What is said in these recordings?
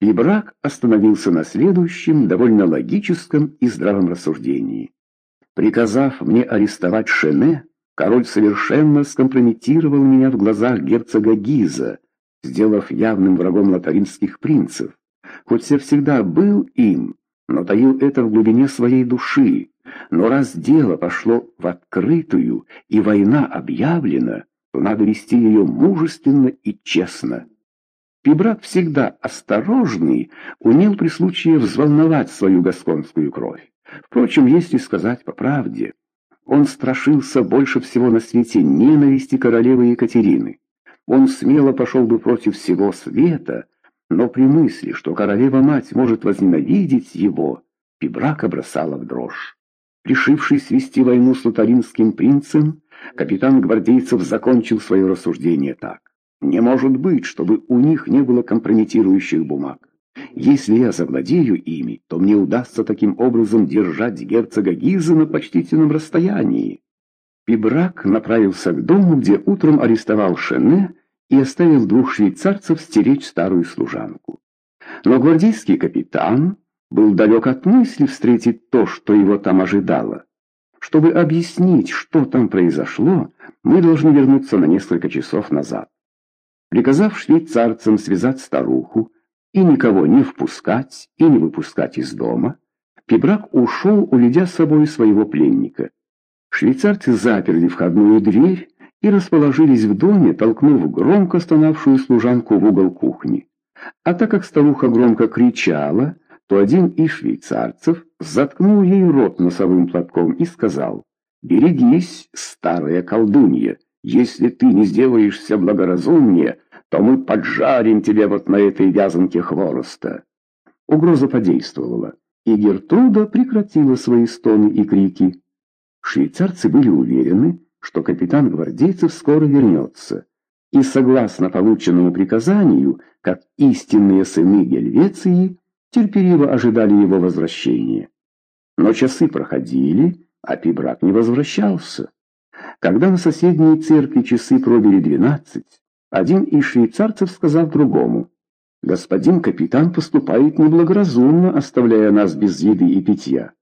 И брак остановился на следующем, довольно логическом и здравом рассуждении. Приказав мне арестовать Шене, король совершенно скомпрометировал меня в глазах герцога Гиза, сделав явным врагом лотаринских принцев. Хоть я всегда был им, но таил это в глубине своей души. Но раз дело пошло в открытую и война объявлена, то надо вести ее мужественно и честно. Пибрак всегда осторожный, умел при случае взволновать свою гасконскую кровь. Впрочем, если сказать по правде, он страшился больше всего на свете ненависти королевы Екатерины. Он смело пошел бы против всего света, но при мысли, что королева-мать может возненавидеть его, Пибрака бросала в дрожь. Решивший свести войну с лотаринским принцем, капитан гвардейцев закончил свое рассуждение так. «Не может быть, чтобы у них не было компрометирующих бумаг. Если я завладею ими, то мне удастся таким образом держать герцога Гиза на почтительном расстоянии». Пибрак направился к дому, где утром арестовал Шене и оставил двух швейцарцев стеречь старую служанку. Но гвардейский капитан был далек от мысли встретить то, что его там ожидало. Чтобы объяснить, что там произошло, мы должны вернуться на несколько часов назад. Приказав швейцарцам связать старуху и никого не впускать и не выпускать из дома, Пибрак ушел, уведя с собой своего пленника. Швейцарцы заперли входную дверь и расположились в доме, толкнув громко стонавшую служанку в угол кухни. А так как старуха громко кричала, то один из швейцарцев заткнул ей рот носовым платком и сказал, «Берегись, старая колдунья, если ты не сделаешься благоразумнее, то мы поджарим тебя вот на этой вязанке хвороста». Угроза подействовала, и Гертруда прекратила свои стоны и крики. Швейцарцы были уверены, что капитан гвардейцев скоро вернется, и, согласно полученному приказанию, как истинные сыны Гельвеции, терпеливо ожидали его возвращения. Но часы проходили, а Пибрак не возвращался. Когда на соседней церкви часы пробили двенадцать, один из швейцарцев сказал другому, «Господин капитан поступает неблагоразумно, оставляя нас без еды и питья.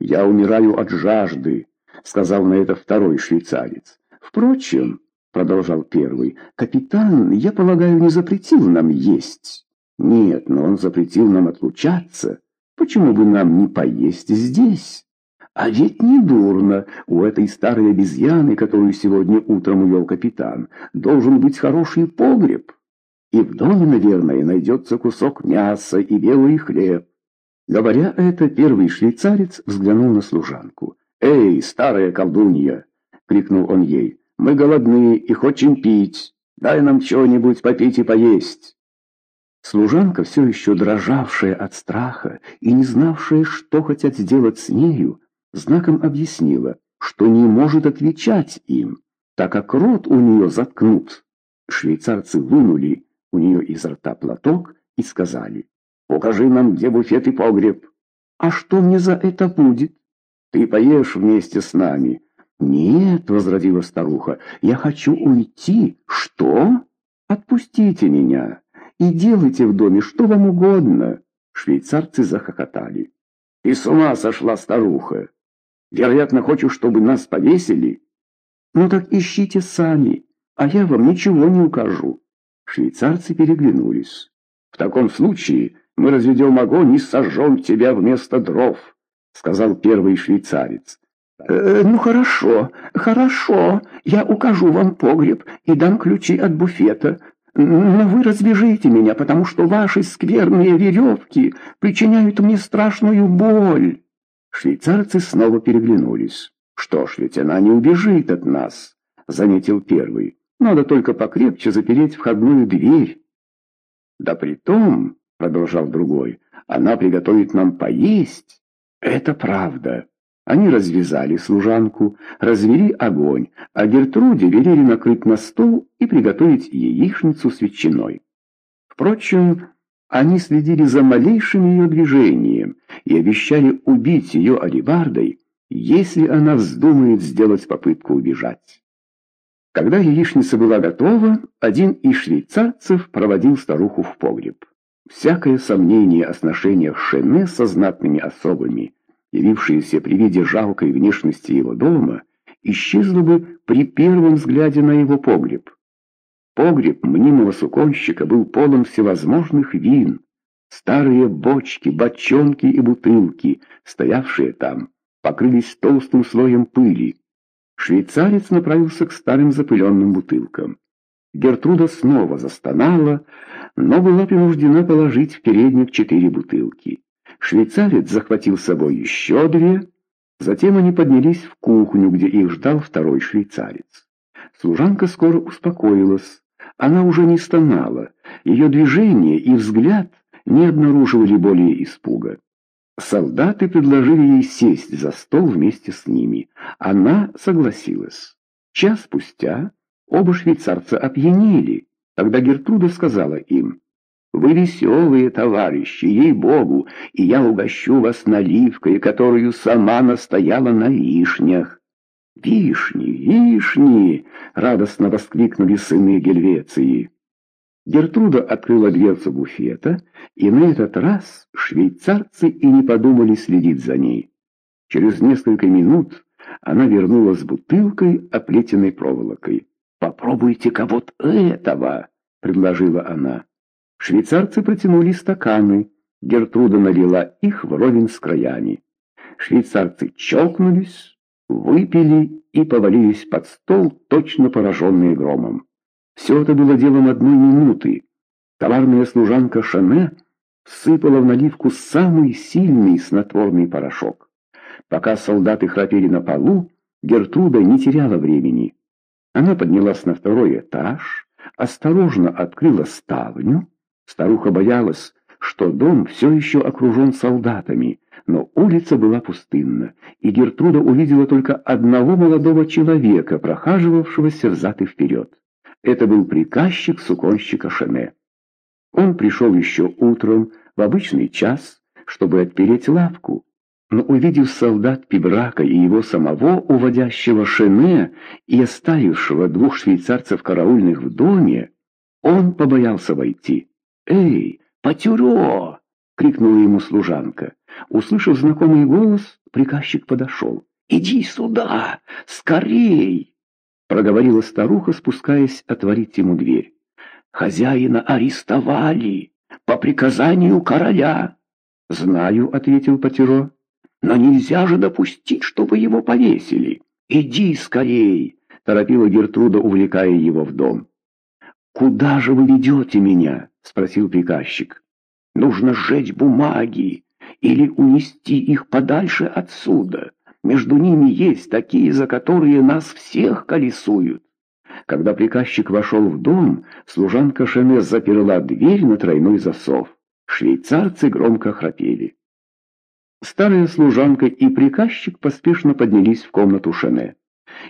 Я умираю от жажды», — сказал на это второй швейцарец. «Впрочем», — продолжал первый, — «капитан, я полагаю, не запретил нам есть». Нет, но он запретил нам отлучаться. Почему бы нам не поесть здесь? А ведь не дурно. У этой старой обезьяны, которую сегодня утром увел капитан, должен быть хороший погреб. И в доме, наверное, найдется кусок мяса и белый хлеб. Говоря это, первый швейцарец взглянул на служанку. «Эй, старая колдунья!» — крикнул он ей. «Мы голодны и хотим пить. Дай нам чего-нибудь попить и поесть». Служанка, все еще дрожавшая от страха и не знавшая, что хотят сделать с нею, знаком объяснила, что не может отвечать им, так как рот у нее заткнут. Швейцарцы вынули у нее из рта платок и сказали, «Покажи нам, где буфет и погреб». «А что мне за это будет?» «Ты поешь вместе с нами». «Нет», — возразила старуха, — «я хочу уйти». «Что? Отпустите меня». И делайте в доме что вам угодно. Швейцарцы захохотали. И с ума сошла старуха. Вероятно, хочешь, чтобы нас повесили? Ну так ищите сами, а я вам ничего не укажу. Швейцарцы переглянулись. В таком случае мы разведем огонь и сожжем тебя вместо дров, сказал первый швейцарец. «Э, «Ну хорошо, хорошо, я укажу вам погреб и дам ключи от буфета, но вы развяжите меня, потому что ваши скверные веревки причиняют мне страшную боль. Швейцарцы снова переглянулись. Что ж, ведь она не убежит от нас, заметил первый. Надо только покрепче запереть входную дверь. Да притом, продолжал другой, она приготовит нам поесть. Это правда. Они развязали служанку, развели огонь, а Гертруде велели накрыть на стол и приготовить яичницу с ветчиной. Впрочем, они следили за малейшим ее движением и обещали убить ее алибардой, если она вздумает сделать попытку убежать. Когда яичница была готова, один из швейцарцев проводил старуху в погреб. Всякое сомнение о сношениях Шене со знатными особами, явившееся при виде жалкой внешности его дома, исчезло бы при первом взгляде на его погреб. Погреб мнимого суконщика был полон всевозможных вин. Старые бочки, бочонки и бутылки, стоявшие там, покрылись толстым слоем пыли. Швейцарец направился к старым запыленным бутылкам. Гертруда снова застонала, но была принуждена положить в передник четыре бутылки. Швейцарец захватил с собой еще две, затем они поднялись в кухню, где их ждал второй швейцарец. Служанка скоро успокоилась, она уже не стонала, ее движение и взгляд не обнаруживали более испуга. Солдаты предложили ей сесть за стол вместе с ними. Она согласилась. Час спустя оба швейцарца опьянели, когда Гертруда сказала им, «Вы веселые товарищи, ей-богу, и я угощу вас наливкой, которую сама настояла на вишнях». «Вишни, вишни!» — радостно воскликнули сыны Гельвеции. Гертруда открыла дверцу буфета, и на этот раз швейцарцы и не подумали следить за ней. Через несколько минут она вернулась с бутылкой, оплетенной проволокой. «Попробуйте-ка вот этого!» — предложила она. Швейцарцы протянули стаканы. Гертруда налила их вровень с краями. Швейцарцы чокнулись, выпили и повалились под стол, точно пораженные громом. Все это было делом одной минуты. Товарная служанка Шане всыпала в наливку самый сильный снотворный порошок. Пока солдаты храпели на полу, Гертруда не теряла времени. Она поднялась на второй этаж, осторожно открыла ставню. Старуха боялась, что дом все еще окружен солдатами, но улица была пустынна, и Гертруда увидела только одного молодого человека, прохаживавшегося взад и вперед. Это был приказчик суконщика Шене. Он пришел еще утром в обычный час, чтобы отпереть лавку, но увидев солдат Пибрака и его самого, уводящего Шене и оставившего двух швейцарцев караульных в доме, он побоялся войти. «Эй, Патюро!» — крикнула ему служанка. Услышав знакомый голос, приказчик подошел. «Иди сюда! Скорей!» проговорила старуха, спускаясь отворить ему дверь. «Хозяина арестовали по приказанию короля». «Знаю», — ответил Патеро. «Но нельзя же допустить, чтобы его повесили. Иди скорей!» — торопила Гертруда, увлекая его в дом. «Куда же вы ведете меня?» — спросил приказчик. «Нужно сжечь бумаги или унести их подальше отсюда. Между ними есть такие, за которые нас всех колесуют. Когда приказчик вошел в дом, служанка Шене заперла дверь на тройной засов. Швейцарцы громко храпели. Старая служанка и приказчик поспешно поднялись в комнату Шене.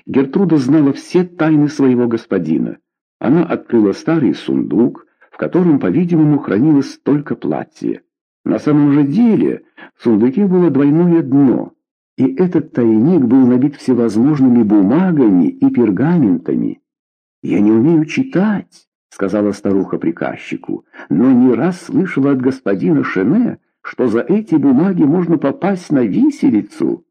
Гертруда знала все тайны своего господина. Она открыла старый сундук, в котором, по-видимому, хранилось только платье. На самом же деле в сундуке было двойное дно — и этот тайник был набит всевозможными бумагами и пергаментами. «Я не умею читать», — сказала старуха приказчику, «но не раз слышала от господина Шене, что за эти бумаги можно попасть на виселицу.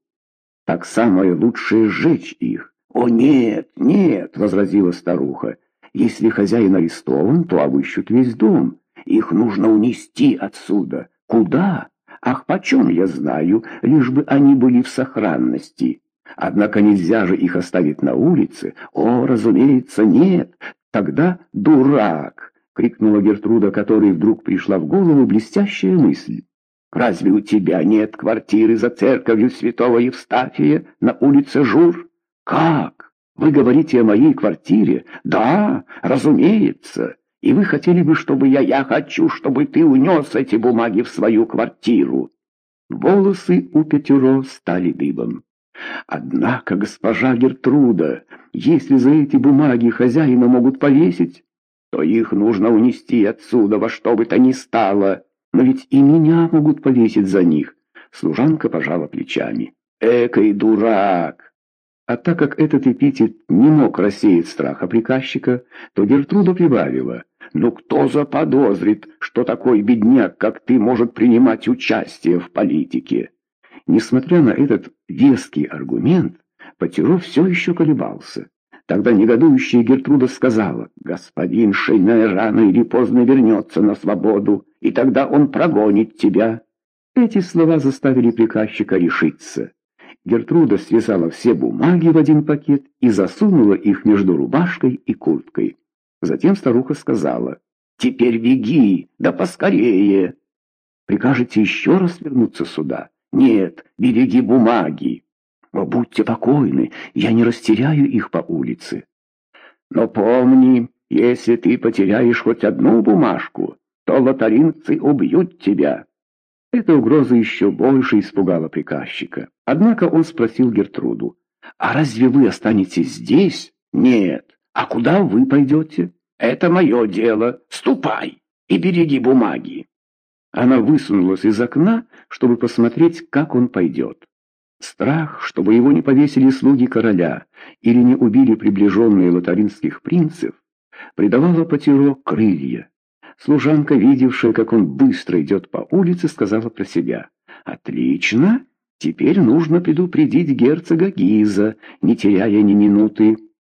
Так самое лучшее сжечь их». «О, нет, нет», — возразила старуха, «если хозяин арестован, то обыщут весь дом. Их нужно унести отсюда. Куда?» Ах, почем я знаю, лишь бы они были в сохранности. Однако нельзя же их оставить на улице. О, разумеется, нет. Тогда дурак, крикнула Гертруда, которой вдруг пришла в голову блестящая мысль. Разве у тебя нет квартиры за церковью святого Евстафия на улице Жур? Как? Вы говорите о моей квартире? Да, разумеется. И вы хотели бы, чтобы я... Я хочу, чтобы ты унес эти бумаги в свою квартиру. Волосы у Петеро стали дыбом. Однако, госпожа Гертруда, если за эти бумаги хозяина могут повесить, то их нужно унести отсюда во что бы то ни стало. Но ведь и меня могут повесить за них. Служанка пожала плечами. Экой дурак! А так как этот эпитет не мог рассеять страха приказчика, то Гертруда прибавила, Ну кто заподозрит, что такой бедняк, как ты, может принимать участие в политике? Несмотря на этот веский аргумент, Потеров все еще колебался. Тогда негодующая Гертруда сказала, «Господин Шейне рано или поздно вернется на свободу, и тогда он прогонит тебя». Эти слова заставили приказчика решиться. Гертруда связала все бумаги в один пакет и засунула их между рубашкой и курткой. Затем старуха сказала, «Теперь беги, да поскорее!» «Прикажете еще раз вернуться сюда?» «Нет, береги бумаги!» «О, будьте покойны, я не растеряю их по улице!» «Но помни, если ты потеряешь хоть одну бумажку, то лотаринцы убьют тебя!» Эта угроза еще больше испугала приказчика. Однако он спросил Гертруду, «А разве вы останетесь здесь?» «Нет. А куда вы пойдете?» «Это мое дело. Ступай и береги бумаги». Она высунулась из окна, чтобы посмотреть, как он пойдет. Страх, чтобы его не повесили слуги короля или не убили приближенные лотаринских принцев, придавала Патеро крылья. Служанка, видевшая, как он быстро идет по улице, сказала про себя. «Отлично! Теперь нужно предупредить герцога Гиза, не теряя ни минуты».